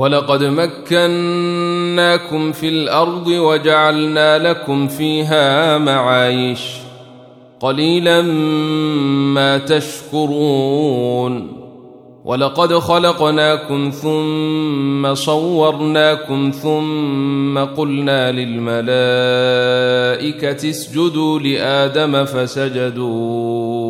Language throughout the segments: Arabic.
ولقد مكناكم في الأرض وجعلنا لكم فيها معايش قليلا ما تشكرون ولقد خلقناكم ثم صورناكم ثم قلنا للملائكة اسجدوا لآدم فسجدوا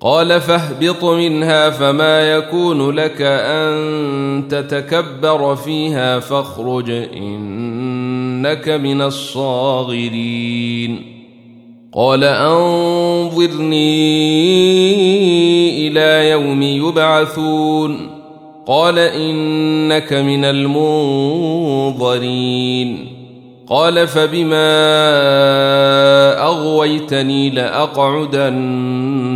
قال فاهبط منها فما يكون لك أن تتكبر فيها فاخرج إنك من الصاغرين. قال أنظرني إلى يوم يبعثون. قال إنك من المنظرين. قال فبما أغويتني لأقعدن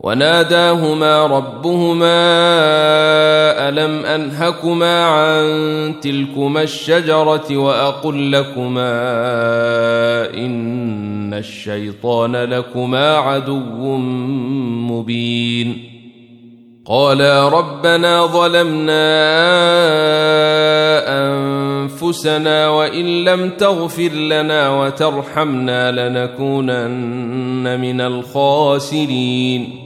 وناداهما ربهما ألم أنهكما عن تلكما الشجرة وأقل لكما إن الشيطان لكما عدو مبين قالا ربنا ظلمنا أنفسنا وإن لم تغفر لنا وترحمنا لنكونن من الخاسرين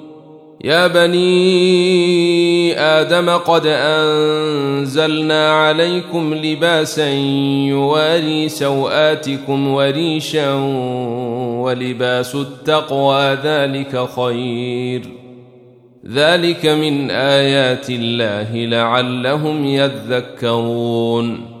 يا بني آدم قد أنزلنا عليكم لباسا يواري سوآتكم وريشا ولباس التقوى ذلك خير. ذلك من آيات الله لعلهم يذكرون.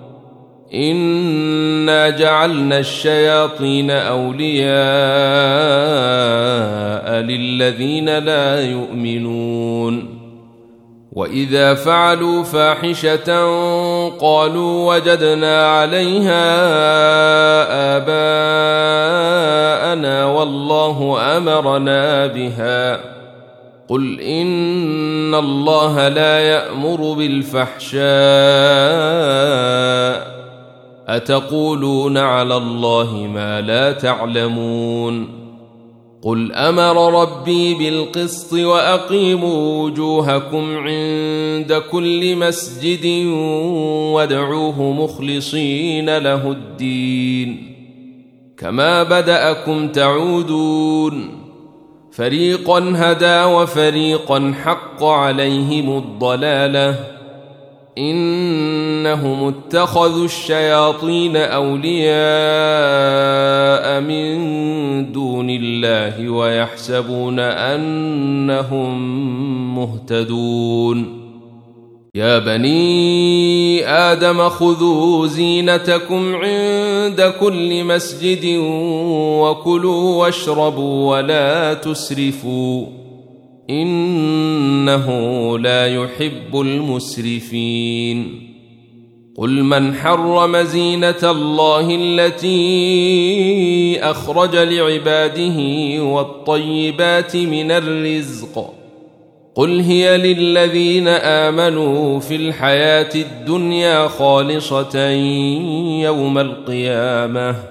انا جعلنا الشياطين اولياء للذين لا يؤمنون واذا فعلوا فاحشه قالوا وجدنا عليها اباءنا والله امرنا بها قل ان الله لا يامر بالفحشاء أتقولون على الله ما لا تعلمون قل أمر ربي بالقسط وأقيموا وجوهكم عند كل مسجد وادعوه مخلصين له الدين كما بدأكم تعودون فريقا هدى وفريقا حق عليهم الضلالة إنهم اتخذوا الشياطين أولياء من دون الله ويحسبون أنهم مهتدون. يا بني آدم خذوا زينتكم عند كل مسجد وكلوا واشربوا ولا تسرفوا. إنه لا يحب المسرفين. قل من حرم زينة الله التي أخرج لعباده والطيبات من الرزق. قل هي للذين آمنوا في الحياة الدنيا خالصة يوم القيامة.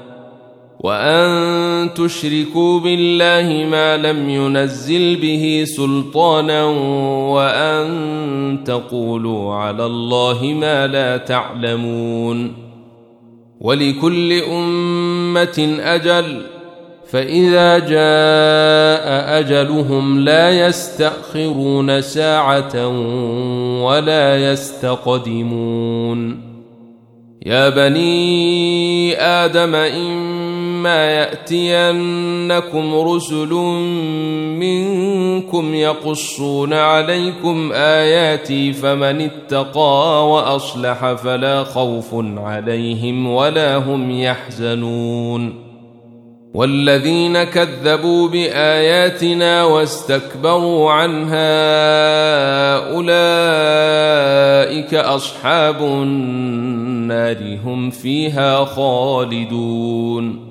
وأن تشركوا بالله ما لم ينزل به سلطانا وأن تقولوا على الله ما لا تعلمون ولكل أمة أجل فإذا جاء أجلهم لا يستأخرون ساعة ولا يستقدمون. يا بني آدم إن إما يأتينكم رسل منكم يقصون عليكم آياتي فمن اتقى وأصلح فلا خوف عليهم ولا هم يحزنون والذين كذبوا بآياتنا واستكبروا عنها أولئك أصحاب النار هم فيها خالدون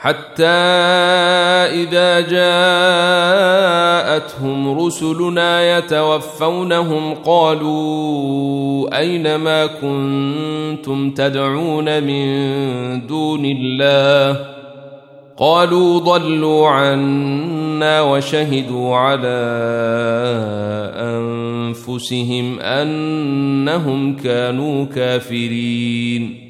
حتى إذا جاءتهم رسلنا يتوفونهم قالوا أين ما كنتم تدعون من دون الله؟ قالوا ضلوا عنا وشهدوا على أنفسهم أنهم كانوا كافرين.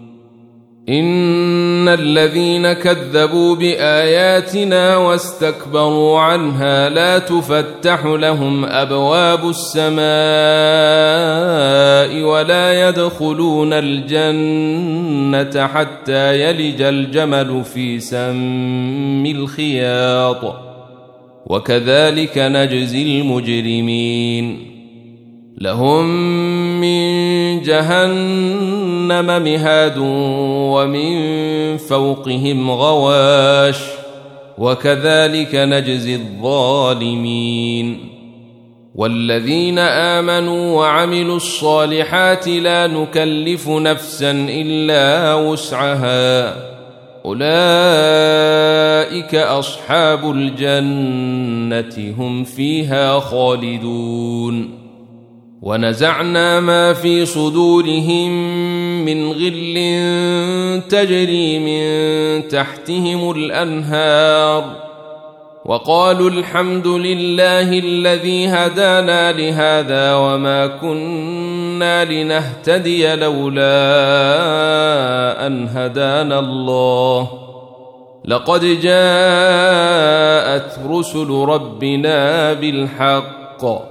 إن الذين كذبوا بآياتنا واستكبروا عنها لا تفتح لهم أبواب السماء ولا يدخلون الجنة حتى يلج الجمل في سم الخياط. وكذلك نجزي المجرمين. لهم من جهنم مهاد ومن فوقهم غواش وكذلك نجزي الظالمين والذين آمنوا وعملوا الصالحات لا نكلف نفسا إلا وسعها أولئك أصحاب الجنة هم فيها خالدون ونزعنا ما في صدورهم من غل تجري من تحتهم الأنهار وقالوا الحمد لله الذي هدانا لهذا وما كنا لنهتدي لولا أن هدانا الله. لقد جاءت رسل ربنا بالحق.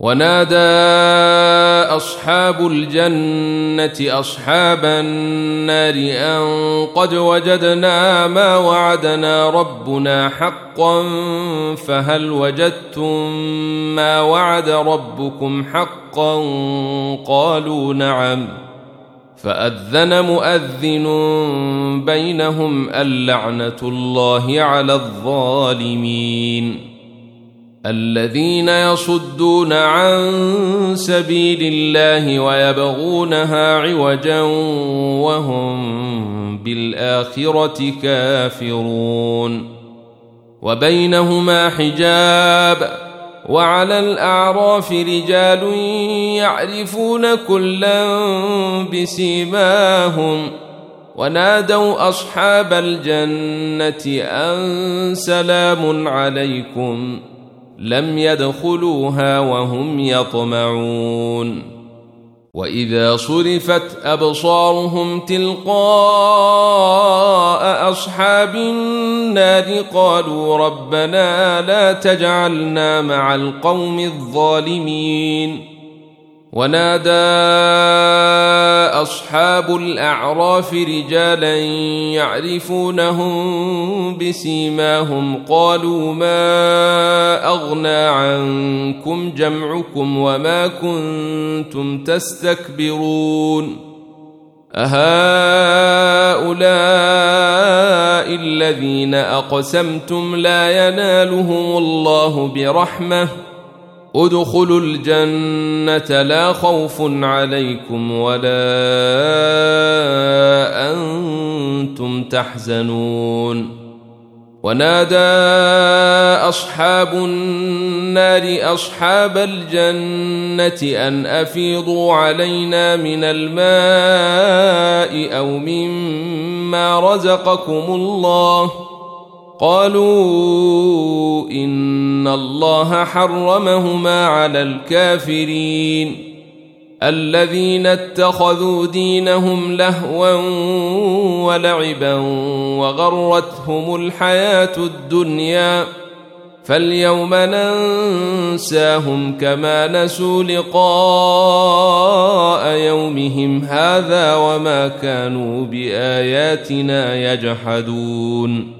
ونادى أصحاب الجنة أصحاب النار أن قد وجدنا ما وعدنا ربنا حقا فهل وجدتم ما وعد ربكم حقا؟ قالوا نعم. فأذن مؤذن بينهم اللعنه الله على الظالمين. الذين يصدون عن سبيل الله ويبغونها عوجا وهم بالآخرة كافرون. وبينهما حجاب وعلى الأعراف رجال يعرفون كلا بسيماهم. ونادوا أصحاب الجنة أن سلام عليكم. لم يدخلوها وهم يطمعون. وإذا صرفت أبصارهم تلقاء أصحاب النار قالوا ربنا لا تجعلنا مع القوم الظالمين. ونادى أصحاب الأعراف رجالا يعرفونهم بسيماهم قالوا ما أغنى عنكم جمعكم وما كنتم تستكبرون أهؤلاء الذين أقسمتم لا ينالهم الله برحمة ادخلوا الجنة لا خوف عليكم ولا أنتم تحزنون. ونادى أصحاب النار أصحاب الجنة أن أفيضوا علينا من الماء أو مما رزقكم الله ۖ. قالوا إن الله حرمهما على الكافرين الذين اتخذوا دينهم لهوا ولعبا وغرتهم الحياة الدنيا فاليوم ننساهم كما نسوا لقاء يومهم هذا وما كانوا بآياتنا يجحدون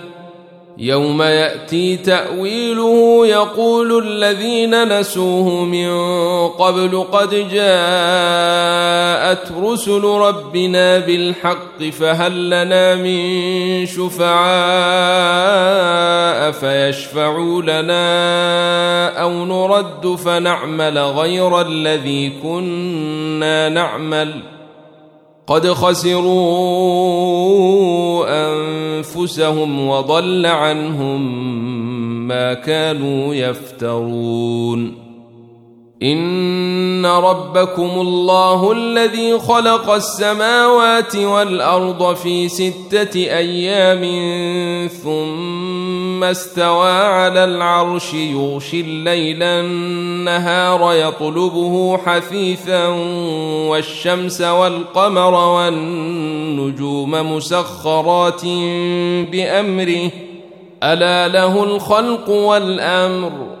يوم يأتي تأويله يقول الذين نسوه من قبل قد جاءت رسل ربنا بالحق فهل لنا من شفعاء فيشفعوا لنا أو نرد فنعمل غير الذي كنا نعمل قد خسروا أنفسهم وضل عنهم ما كانوا يفترون ان ربكم الله الذي خلق السماوات والارض في سته أيام ثم استوى على العرش يغشي الليل النهار يطلبه حثيثا والشمس والقمر والنجوم مسخرات بامره الا له الخلق والامر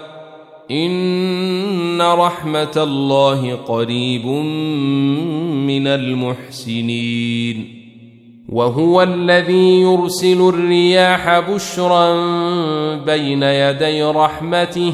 إن رحمة الله قريب من المحسنين. وهو الذي يرسل الرياح بشرا بين يدي رحمته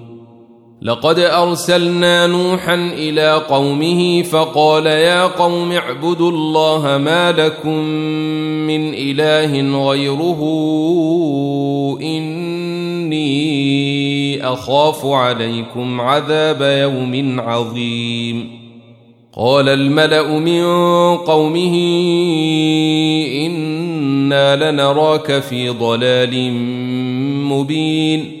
لقد أرسلنا نوحا إلى قومه فقال يا قوم اعبدوا الله ما لكم من إله غيره إني أخاف عليكم عذاب يوم عظيم. قال الملأ من قومه إنا لنراك في ضلال مبين.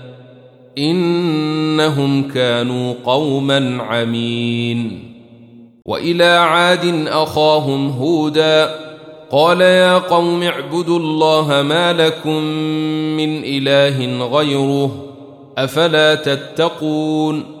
إنهم كانوا قوما عمين. وإلى عاد أخاهم هودا قال يا قوم اعبدوا الله ما لكم من إله غيره أفلا تتقون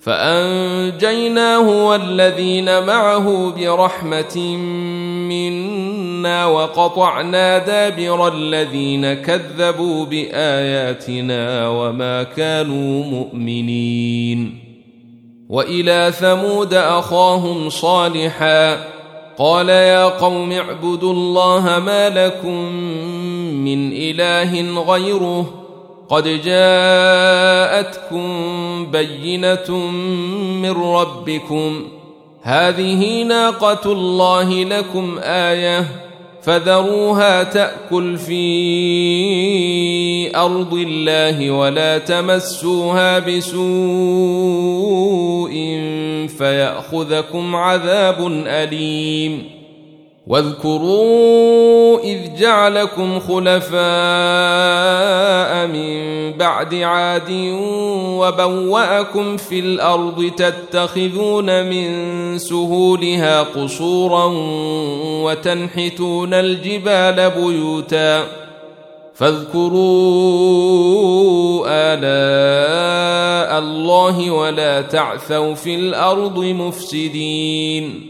فأنجيناه والذين معه برحمة منا وقطعنا دابر الذين كذبوا بآياتنا وما كانوا مؤمنين. وإلى ثمود أخاهم صالحا. قال يا قوم اعبدوا الله ما لكم من إله غيره قد جاءتكم بينة من ربكم. هذه ناقة الله لكم آية. فذروها تأكل في أرض الله ولا تمسوها بسوء فيأخذكم عذاب أليم. واذكروا إذ جعلكم خلفاء من بعد عاد وبوأكم في الأرض تتخذون من سهولها قصورا وتنحتون الجبال بيوتا فاذكروا آلاء الله ولا تعثوا في الأرض مفسدين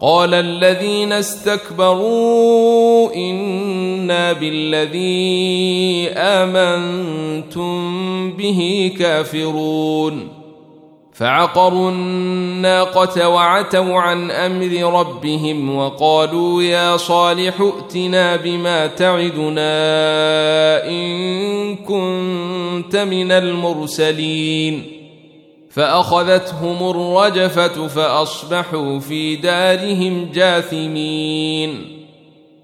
قال الذين استكبروا إنا بالذي آمنتم به كافرون. فعقروا الناقة وعتوا عن أمر ربهم وقالوا يا صالح ائتنا بما تعدنا إن كنت من المرسلين. فأخذتهم الرجفة فأصبحوا في دارهم جاثمين.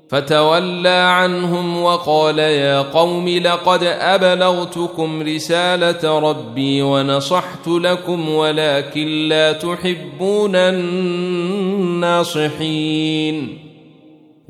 فتولى عنهم وقال يا قوم لقد أبلغتكم رسالة ربي ونصحت لكم ولكن لا تحبون الناصحين.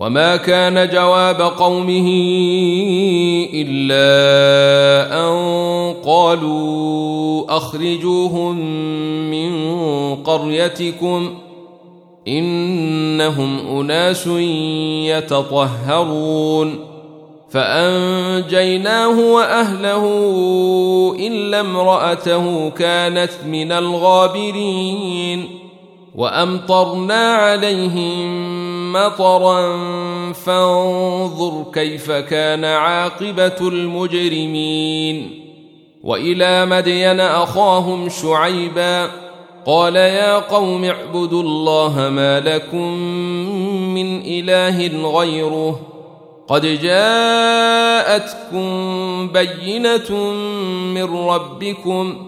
وما كان جواب قومه الا ان قالوا اخرجوهم من قريتكم انهم اناس يتطهرون فانجيناه واهله الا امراته كانت من الغابرين وامطرنا عليهم مطرا فانظر كيف كان عاقبة المجرمين. وإلى مدين أخاهم شعيبا قال يا قوم اعبدوا الله ما لكم من إله غيره. قد جاءتكم بينة من ربكم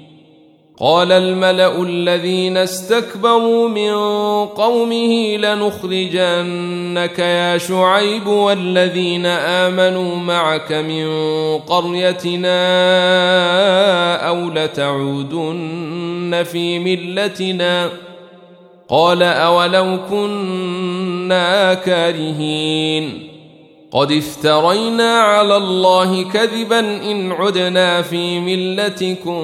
قال الملأ الذين استكبروا من قومه لنخرجنك يا شعيب والذين آمنوا معك من قريتنا أو لتعودن في ملتنا قال أولو كنا كارهين قد افترينا على الله كذبا إن عدنا في ملتكم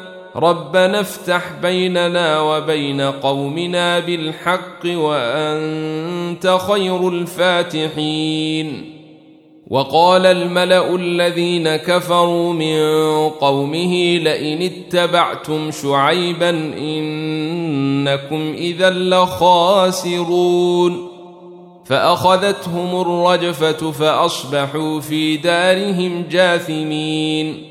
ربنا افتح بيننا وبين قومنا بالحق وأنت خير الفاتحين. وقال الملأ الذين كفروا من قومه لئن اتبعتم شعيبا إنكم إذا لخاسرون. فأخذتهم الرجفة فأصبحوا في دارهم جاثمين.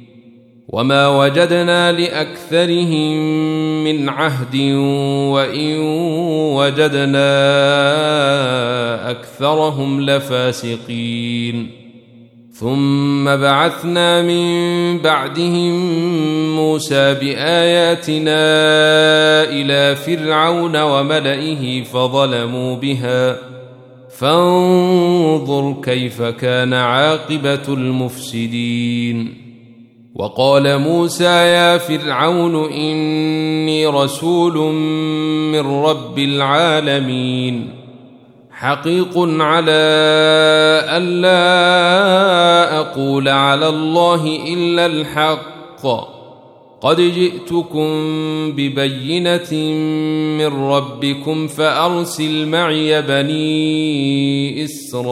وما وجدنا لاكثرهم من عهد وان وجدنا اكثرهم لفاسقين ثم بعثنا من بعدهم موسى باياتنا إلى فرعون وملئه فظلموا بها فانظر كيف كان عاقبه المفسدين وقال موسى يا فرعون إني رسول من رب العالمين حقيق على الا أقول على الله إلا الحق. قد جئتكم ببينة من ربكم فأرسل معي بني إسرائيل.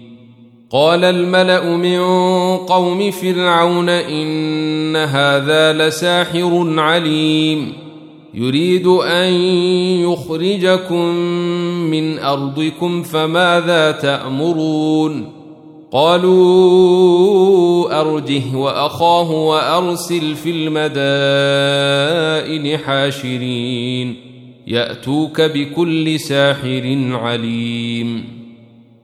قال الملأ من قوم فرعون إن هذا لساحر عليم. يريد أن يخرجكم من أرضكم فماذا تأمرون؟ قالوا أرجه وأخاه وأرسل في المدائن حاشرين. يأتوك بكل ساحر عليم.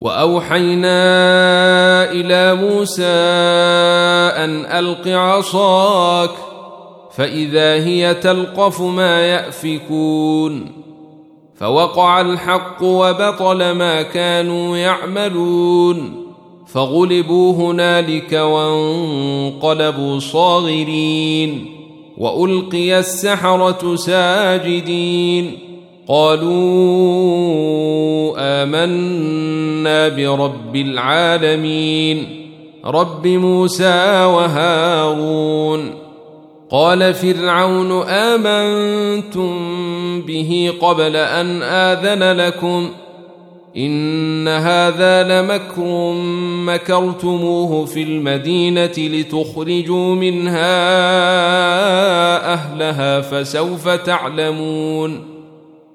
وأوحينا إلى موسى أن ألق عصاك فإذا هي تلقف ما يأفكون فوقع الحق وبطل ما كانوا يعملون فغلبوا هنالك وانقلبوا صاغرين وألقي السحرة ساجدين قالوا آمنا برب العالمين رب موسى وهارون. قال فرعون آمنتم به قبل أن آذن لكم؟ إن هذا لمكر مكرتموه في المدينة لتخرجوا منها أهلها فسوف تعلمون.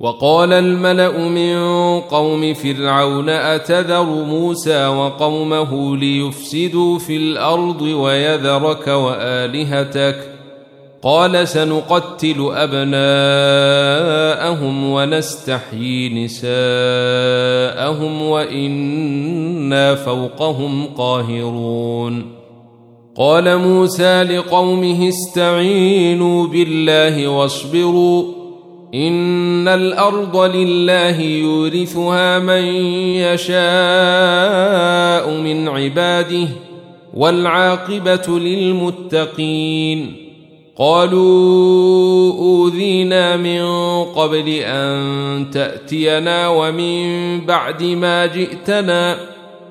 وقال الملأ من قوم فرعون أتذر موسى وقومه ليفسدوا في الأرض ويذرك وآلهتك قال سنقتل أبناءهم ونستحيي نساءهم وإنا فوقهم قاهرون قال موسى لقومه استعينوا بالله واصبروا إن الأرض لله يورثها من يشاء من عباده والعاقبة للمتقين. قالوا أوذينا من قبل أن تأتينا ومن بعد ما جئتنا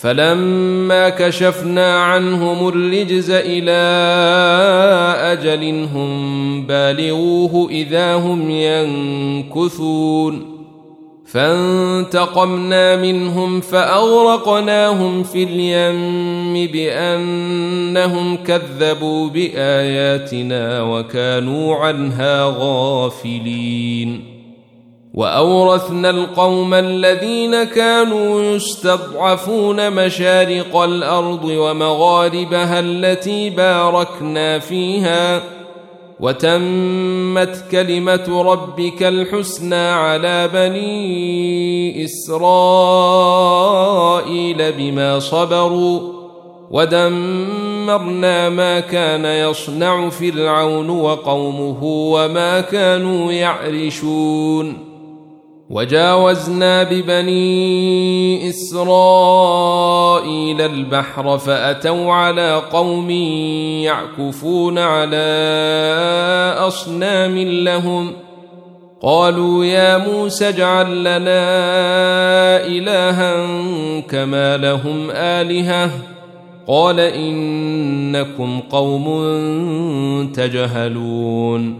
فلما كشفنا عنهم الرجز إلى أجل هم بالغوه إذا هم ينكثون. فانتقمنا منهم فأغرقناهم في اليم بأنهم كذبوا بآياتنا وكانوا عنها غافلين. وأورثنا القوم الذين كانوا يستضعفون مشارق الأرض ومغاربها التي باركنا فيها وتمت كلمة ربك الحسنى على بني إسرائيل بما صبروا ودمرنا ما كان يصنع فرعون وقومه وما كانوا يعرشون. وجاوزنا ببني إسرائيل إسرائيل البحر فأتوا على قوم يعكفون على أصنام لهم قالوا يا موسى اجعل لنا إلها كما لهم آلهة قال إنكم قوم تجهلون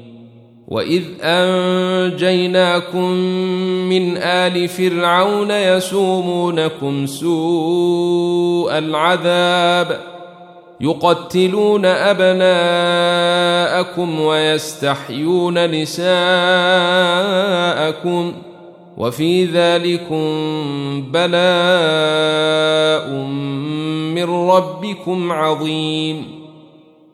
واذ انجيناكم من ال فرعون يسومونكم سوء العذاب يقتلون ابناءكم ويستحيون نساءكم وفي ذلكم بلاء من ربكم عظيم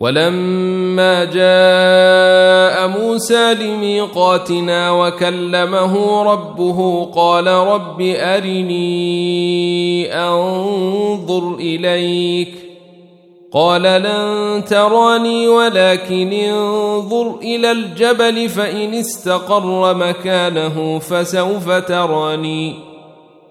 ولما جاء موسى لميقاتنا وكلمه ربه قال رب أرني أنظر إليك قال لن تراني ولكن انظر إلى الجبل فإن استقر مكانه فسوف تراني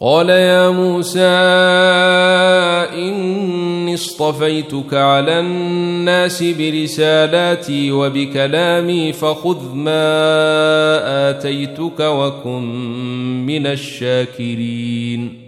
قال يا موسى إني اصطفيتك على الناس برسالاتي وبكلامي فخذ ما آتيتك وكن من الشاكرين.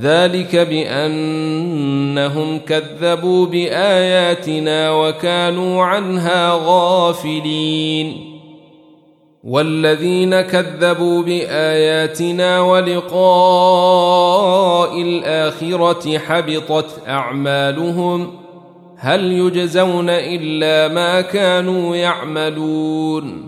ذلك بأنهم كذبوا بآياتنا وكانوا عنها غافلين. والذين كذبوا بآياتنا ولقاء الآخرة حبطت أعمالهم هل يجزون إلا ما كانوا يعملون.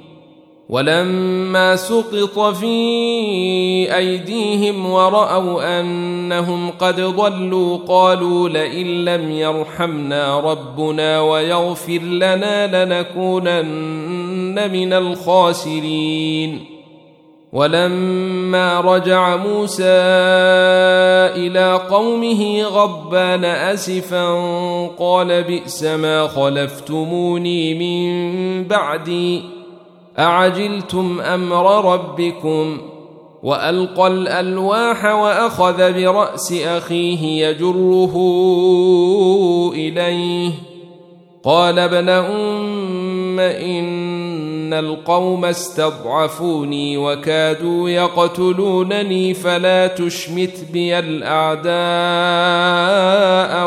ولما سقط في أيديهم ورأوا أنهم قد ضلوا قالوا لئن لم يرحمنا ربنا ويغفر لنا لنكونن من الخاسرين. ولما رجع موسى إلى قومه غضبان آسفا قال بئس ما خلفتموني من بعدي. أعجلتم أمر ربكم؟ وألقى الألواح وأخذ برأس أخيه يجره إليه. قال ابن أم إن القوم استضعفوني وكادوا يقتلونني فلا تشمت بي الأعداء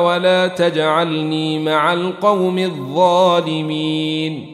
ولا ولا تجعلني مع القوم الظالمين.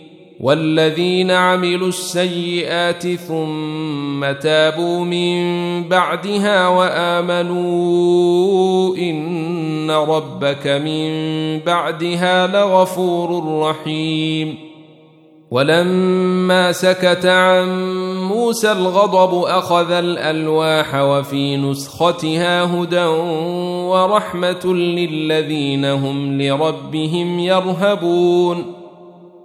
والذين عملوا السيئات ثم تابوا من بعدها وآمنوا إن ربك من بعدها لغفور رحيم. ولما سكت عن موسى الغضب أخذ الألواح وفي نسختها هدى ورحمة للذين هم لربهم يرهبون.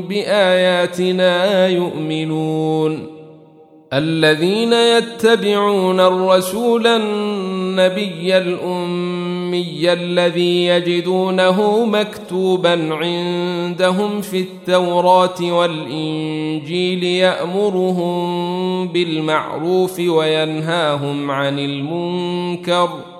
بآياتنا يؤمنون. الذين يتبعون الرسول النبي الأمي الذي يجدونه مكتوبا عندهم في التوراة والإنجيل يأمرهم بالمعروف وينهاهم عن المنكر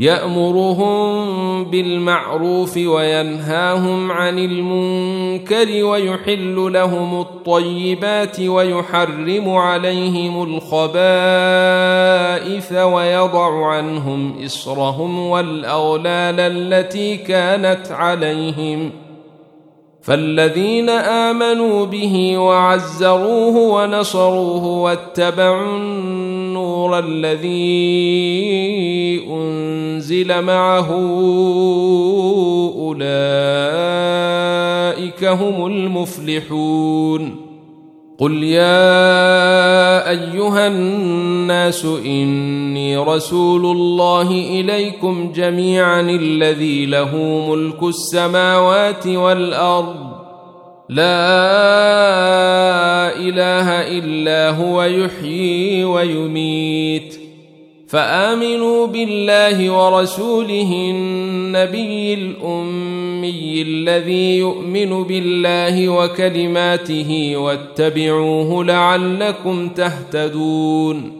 يأمرهم بالمعروف وينهاهم عن المنكر ويحل لهم الطيبات ويحرم عليهم الخبائث ويضع عنهم إصرهم والاغلال التي كانت عليهم فالذين آمنوا به وعزروه ونصروه واتبعوا النور الذي أنزل معه أولئك هم المفلحون. قل يا أيها الناس إني رسول الله إليكم جميعا الذي له ملك السماوات والأرض لا إله إلا هو يحيي ويميت. فآمنوا بالله ورسوله النبي الأمي الذي يؤمن بالله وكلماته واتبعوه لعلكم تهتدون.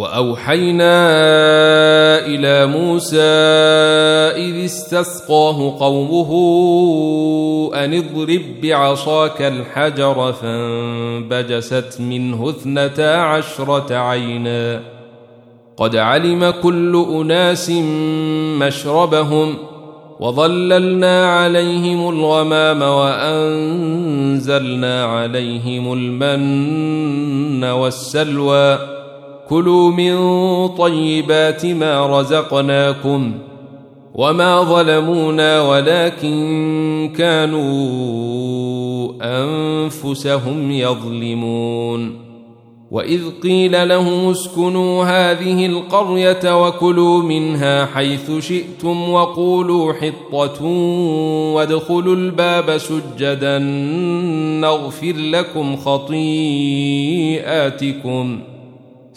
وأوحينا إلى موسى إذ استسقاه قومه أن اضرب بعصاك الحجر فانبجست منه اثنتا عشرة عينا. قد علم كل أناس مشربهم وظللنا عليهم الغمام وأنزلنا عليهم المن والسلوى كلوا من طيبات ما رزقناكم وما ظلمونا ولكن كانوا أنفسهم يظلمون. وإذ قيل لهم اسكنوا هذه القرية وكلوا منها حيث شئتم وقولوا حطة وادخلوا الباب سجدا نغفر لكم خطيئاتكم.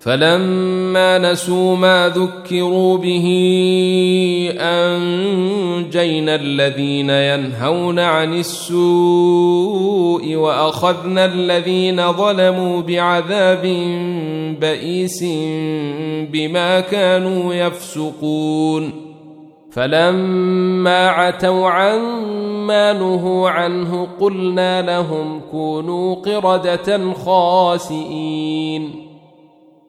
فلما نسوا ما ذكروا به أنجينا الذين ينهون عن السوء وأخذنا الذين ظلموا بعذاب بئيس بما كانوا يفسقون. فلما عتوا عما نهوا عنه قلنا لهم كونوا قردة خاسئين.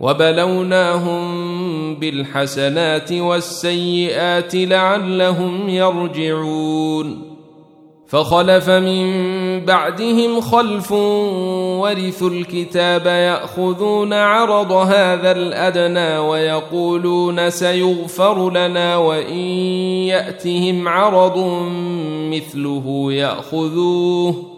وبلوناهم بالحسنات والسيئات لعلهم يرجعون. فخلف من بعدهم خلف ورثوا الكتاب يأخذون عرض هذا الأدنى ويقولون سيغفر لنا وإن يأتهم عرض مثله يأخذوه.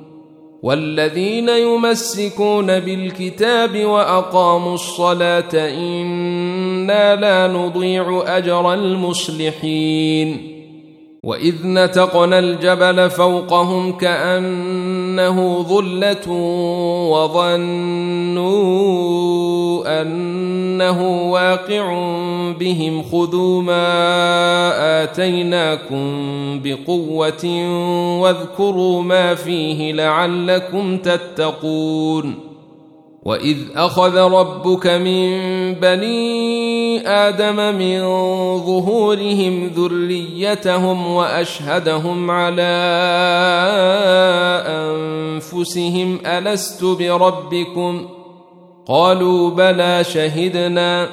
والذين يمسكون بالكتاب وأقاموا الصلاة إنا لا نضيع أجر المصلحين واذ نتقنا الجبل فوقهم كانه ظله وظنوا انه واقع بهم خذوا ما اتيناكم بقوه واذكروا ما فيه لعلكم تتقون واذ اخذ ربك من بني آدم من ظهورهم ذريتهم واشهدهم على انفسهم الست بربكم قالوا بلى شهدنا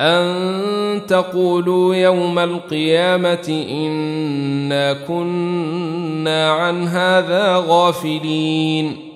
ان تقولوا يوم القيامه انا كنا عن هذا غافلين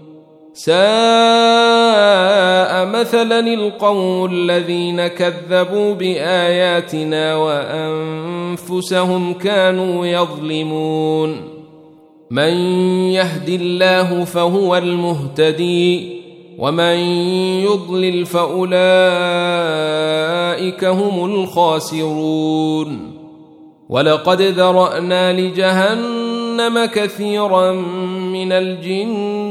ساء مثلا القوم الذين كذبوا بآياتنا وأنفسهم كانوا يظلمون. من يهد الله فهو المهتدي ومن يضلل فأولئك هم الخاسرون. ولقد ذرأنا لجهنم كثيرا من الجن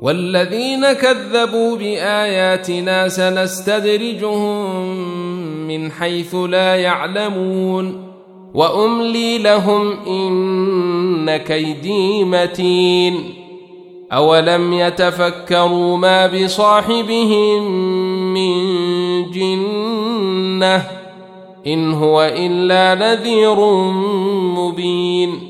والذين كذبوا بآياتنا سنستدرجهم من حيث لا يعلمون وأملي لهم إن كيدي متين أولم يتفكروا ما بصاحبهم من جنة إن هو إلا نذير مبين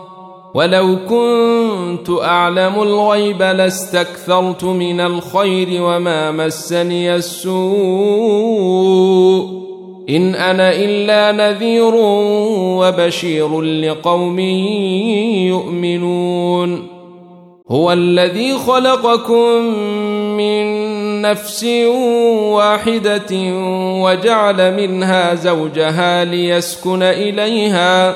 ولو كنت أعلم الغيب لاستكثرت من الخير وما مسني السوء. إن أنا إلا نذير وبشير لقوم يؤمنون. هو الذي خلقكم من نفس واحدة وجعل منها زوجها ليسكن إليها.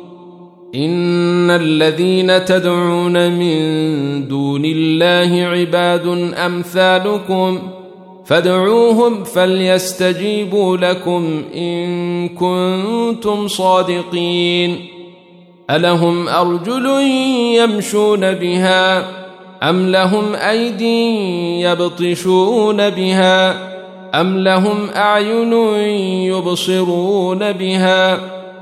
إن الذين تدعون من دون الله عباد أمثالكم فادعوهم فليستجيبوا لكم إن كنتم صادقين. ألهم أرجل يمشون بها أم لهم أيدي يبطشون بها أم لهم أعين يبصرون بها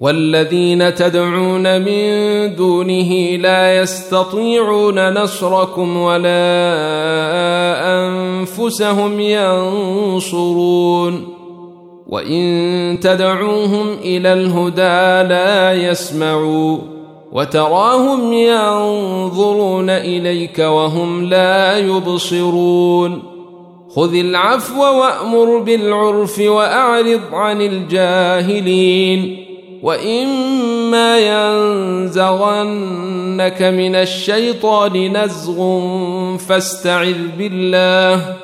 والذين تدعون من دونه لا يستطيعون نصركم ولا أنفسهم ينصرون. وإن تدعوهم إلى الهدى لا يسمعوا. وتراهم ينظرون إليك وهم لا يبصرون. خذ العفو وأمر بالعرف وأعرض عن الجاهلين. واما ينزغنك من الشيطان نزغ فاستعذ بالله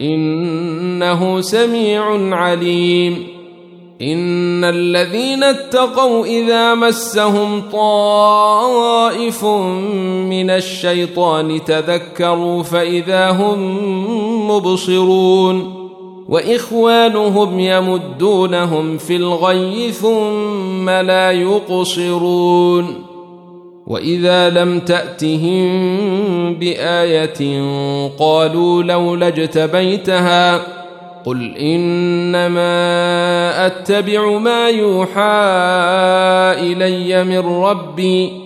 انه سميع عليم ان الذين اتقوا اذا مسهم طائف من الشيطان تذكروا فاذا هم مبصرون وإخوانهم يمدونهم في الغي ثم لا يقصرون. وإذا لم تأتهم بآية قالوا لولا اجتبيتها قل إنما أتبع ما يوحى إلي من ربي